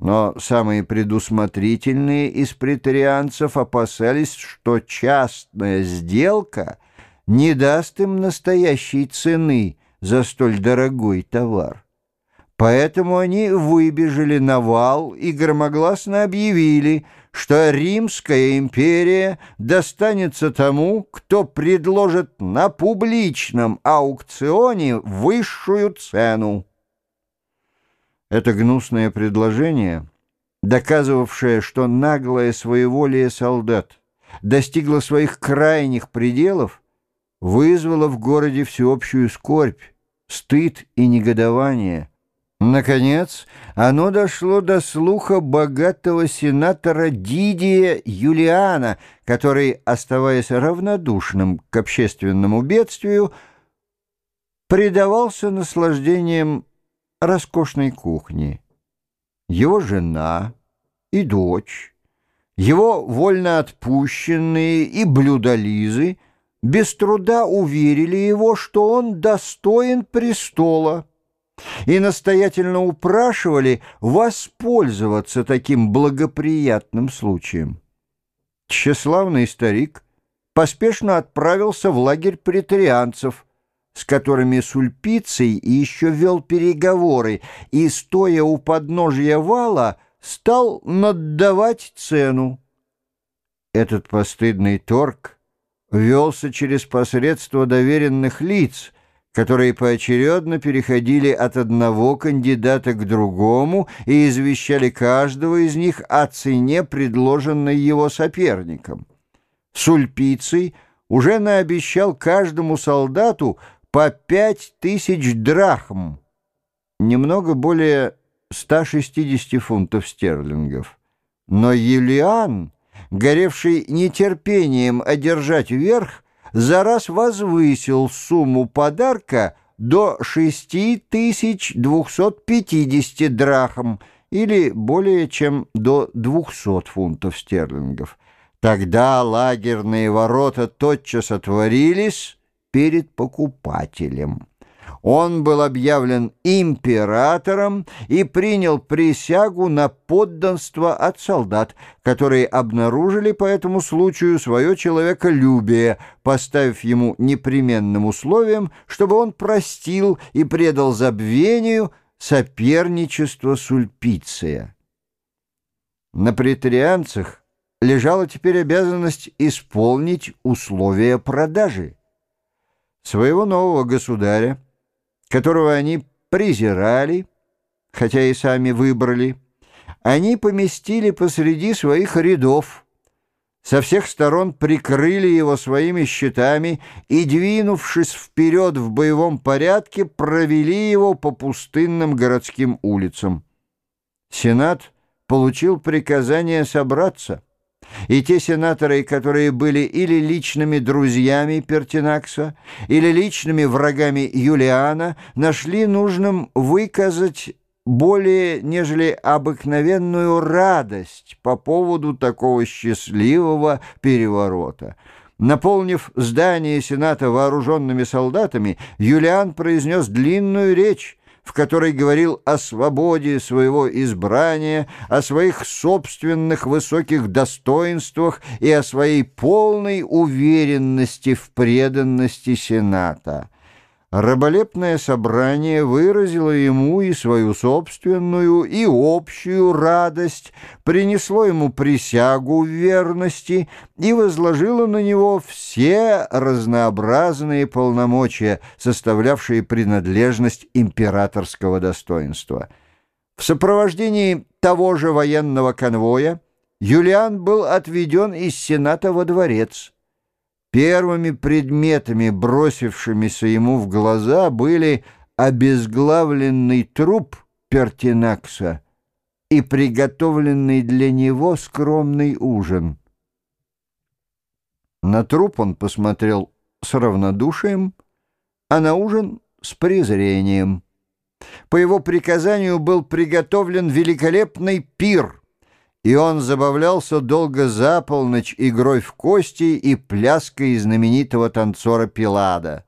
Но самые предусмотрительные из претарианцев опасались, что частная сделка не даст им настоящей цены за столь дорогой товар. Поэтому они выбежали на вал и громогласно объявили, что Римская империя достанется тому, кто предложит на публичном аукционе высшую цену. Это гнусное предложение, доказывавшее, что наглое своеволие солдат достигло своих крайних пределов, вызвало в городе всеобщую скорбь, стыд и негодование. Наконец, оно дошло до слуха богатого сенатора Дидия Юлиана, который, оставаясь равнодушным к общественному бедствию, предавался наслаждениям роскошной кухни. Его жена и дочь, его вольноотпущенные и блюдолизы без труда уверили его, что он достоин престола, и настоятельно упрашивали воспользоваться таким благоприятным случаем. Тщеславный старик поспешно отправился в лагерь претарианцев, с которыми Сульпицей еще вел переговоры и, стоя у подножья вала, стал наддавать цену. Этот постыдный торг велся через посредство доверенных лиц, которые поочередно переходили от одного кандидата к другому и извещали каждого из них о цене, предложенной его соперником. Сульпицей уже наобещал каждому солдату по пять тысяч драхм, немного более 160 фунтов стерлингов. Но Юлиан, горевший нетерпением одержать верх, за раз возвысил сумму подарка до 6250 драхм или более чем до 200 фунтов стерлингов. Тогда лагерные ворота тотчас отворились, перед покупателем. Он был объявлен императором и принял присягу на подданство от солдат, которые обнаружили по этому случаю свое человеколюбие, поставив ему непременным условием, чтобы он простил и предал забвению соперничество Сульпиция. На претарианцах лежала теперь обязанность исполнить условия продажи своего нового государя, которого они презирали, хотя и сами выбрали, они поместили посреди своих рядов, со всех сторон прикрыли его своими щитами и, двинувшись вперед в боевом порядке, провели его по пустынным городским улицам. Сенат получил приказание собраться — и те сенаторы, которые были или личными друзьями Пертинакса, или личными врагами Юлиана, нашли нужным выказать более, нежели обыкновенную радость по поводу такого счастливого переворота. Наполнив здание Сената вооруженными солдатами, Юлиан произнес длинную речь, в которой говорил о свободе своего избрания, о своих собственных высоких достоинствах и о своей полной уверенности в преданности Сената. Раболепное собрание выразило ему и свою собственную, и общую радость, принесло ему присягу верности и возложило на него все разнообразные полномочия, составлявшие принадлежность императорского достоинства. В сопровождении того же военного конвоя Юлиан был отведен из Сената во дворец. Первыми предметами, бросившимися ему в глаза, были обезглавленный труп Пертинакса и приготовленный для него скромный ужин. На труп он посмотрел с равнодушием, а на ужин с презрением. По его приказанию был приготовлен великолепный пир — и он забавлялся долго за полночь игрой в кости и пляской знаменитого танцора Пилада.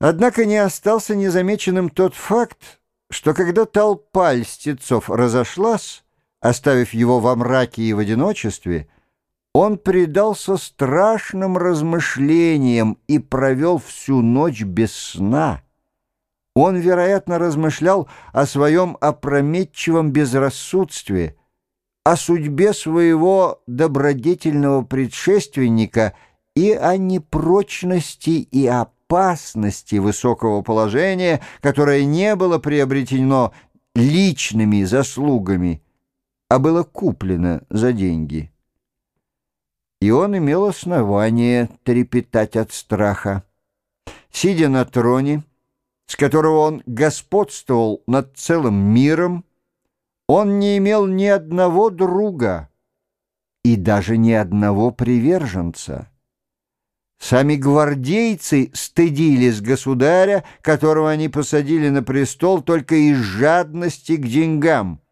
Однако не остался незамеченным тот факт, что когда толпа льстецов разошлась, оставив его во мраке и в одиночестве, он предался страшным размышлениям и провел всю ночь без сна. Он, вероятно, размышлял о своем опрометчивом безрассудстве, о судьбе своего добродетельного предшественника и о непрочности и опасности высокого положения, которое не было приобретено личными заслугами, а было куплено за деньги и он имел основание трепетать от страха. Сидя на троне, с которого он господствовал над целым миром, он не имел ни одного друга и даже ни одного приверженца. Сами гвардейцы стыдились государя, которого они посадили на престол только из жадности к деньгам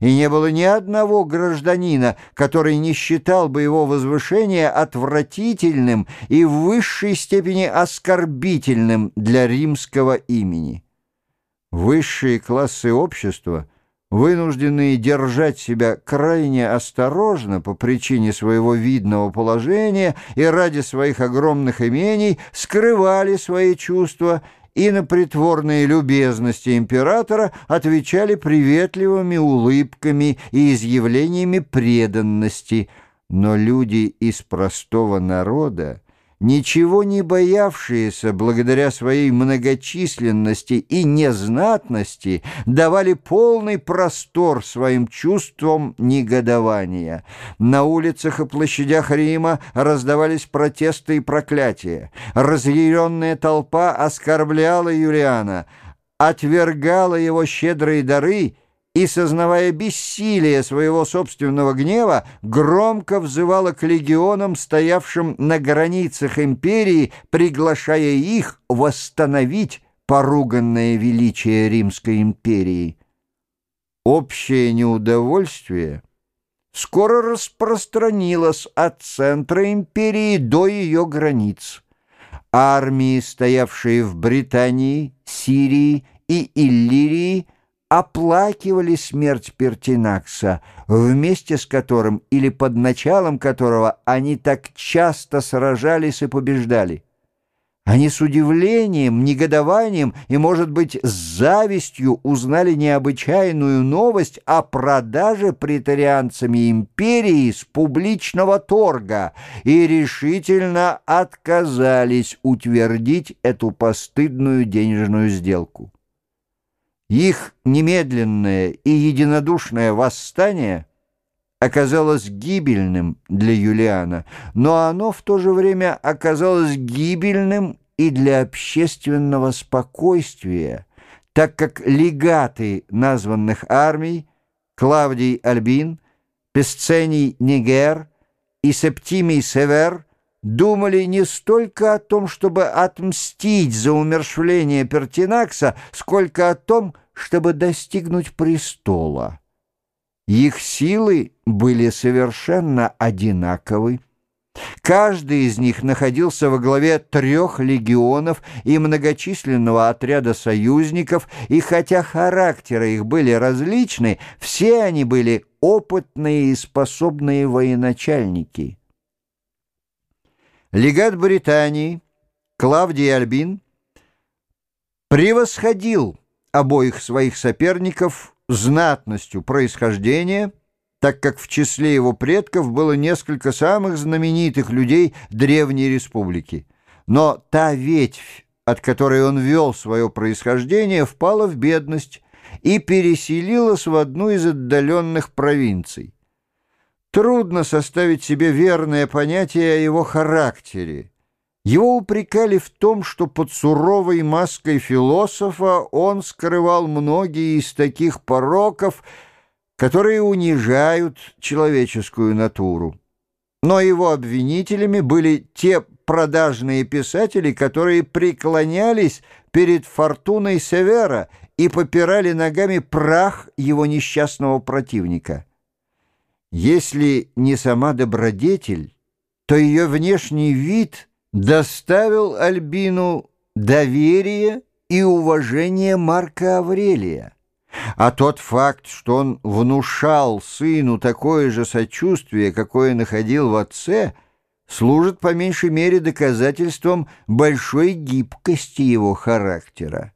и не было ни одного гражданина, который не считал бы его возвышение отвратительным и в высшей степени оскорбительным для римского имени. Высшие классы общества, вынужденные держать себя крайне осторожно по причине своего видного положения и ради своих огромных имений, скрывали свои чувства – и на притворные любезности императора отвечали приветливыми улыбками и изъявлениями преданности, но люди из простого народа ничего не боявшиеся благодаря своей многочисленности и незнатности, давали полный простор своим чувствам негодования. На улицах и площадях Рима раздавались протесты и проклятия. Разъяренная толпа оскорбляла Юлиана, отвергала его щедрые дары и, сознавая бессилие своего собственного гнева, громко взывала к легионам, стоявшим на границах империи, приглашая их восстановить поруганное величие Римской империи. Общее неудовольствие скоро распространилось от центра империи до ее границ. Армии, стоявшие в Британии, Сирии и Иллирии, оплакивали смерть Пертинакса, вместе с которым или под началом которого они так часто сражались и побеждали. Они с удивлением, негодованием и, может быть, с завистью узнали необычайную новость о продаже претарианцами империи с публичного торга и решительно отказались утвердить эту постыдную денежную сделку. Их немедленное и единодушное восстание оказалось гибельным для Юлиана, но оно в то же время оказалось гибельным и для общественного спокойствия, так как легаты названных армий Клавдий Альбин, Песцений Нигер и Септимий Север – думали не столько о том, чтобы отмстить за умершвление Пертинакса, сколько о том, чтобы достигнуть престола. Их силы были совершенно одинаковы. Каждый из них находился во главе трех легионов и многочисленного отряда союзников, и хотя характеры их были различны, все они были опытные и способные военачальники. Легат Британии Клавдий Альбин превосходил обоих своих соперников знатностью происхождения, так как в числе его предков было несколько самых знаменитых людей Древней Республики. Но та ветвь, от которой он вел свое происхождение, впала в бедность и переселилась в одну из отдаленных провинций. Трудно составить себе верное понятие о его характере. Его упрекали в том, что под суровой маской философа он скрывал многие из таких пороков, которые унижают человеческую натуру. Но его обвинителями были те продажные писатели, которые преклонялись перед фортуной Севера и попирали ногами прах его несчастного противника. Если не сама добродетель, то ее внешний вид доставил Альбину доверие и уважение Марка Аврелия. А тот факт, что он внушал сыну такое же сочувствие, какое находил в отце, служит по меньшей мере доказательством большой гибкости его характера.